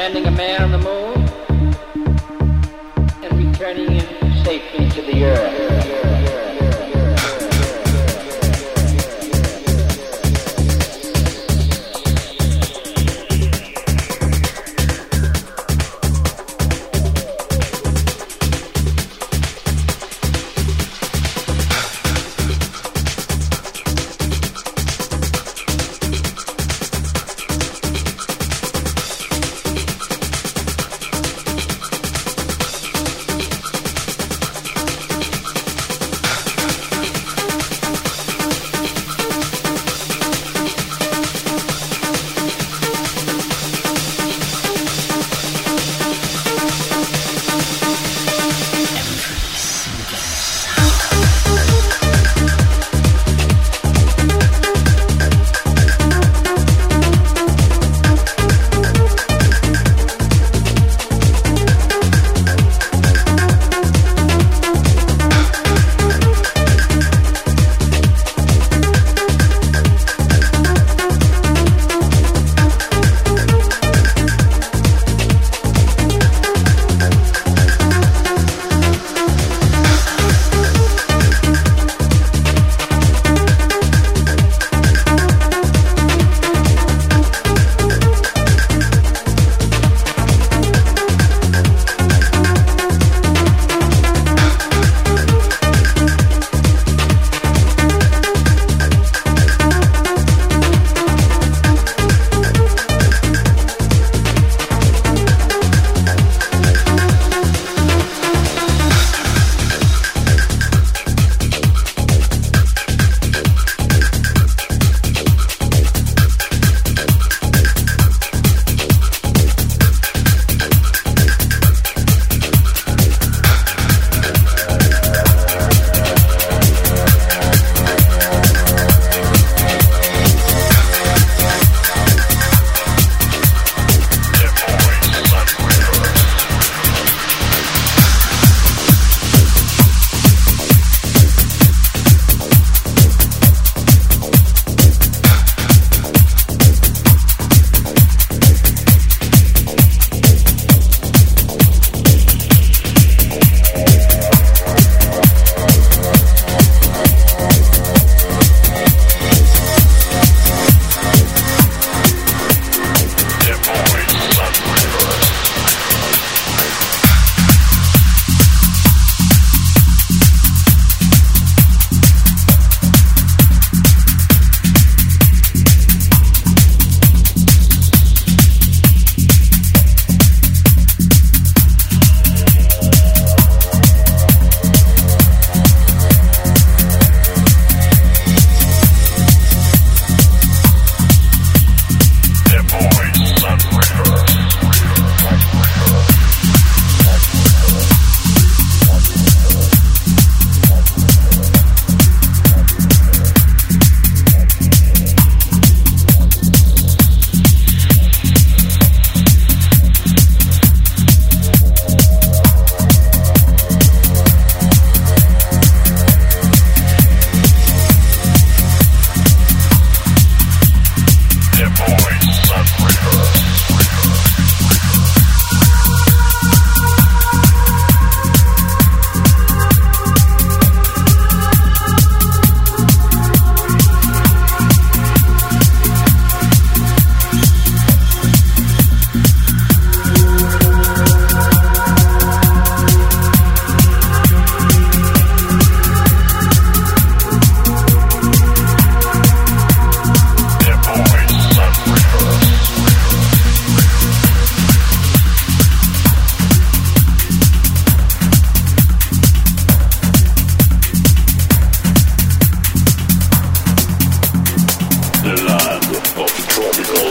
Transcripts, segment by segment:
landing a man on the moon and returning him safely to the earth.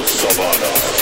Savannah.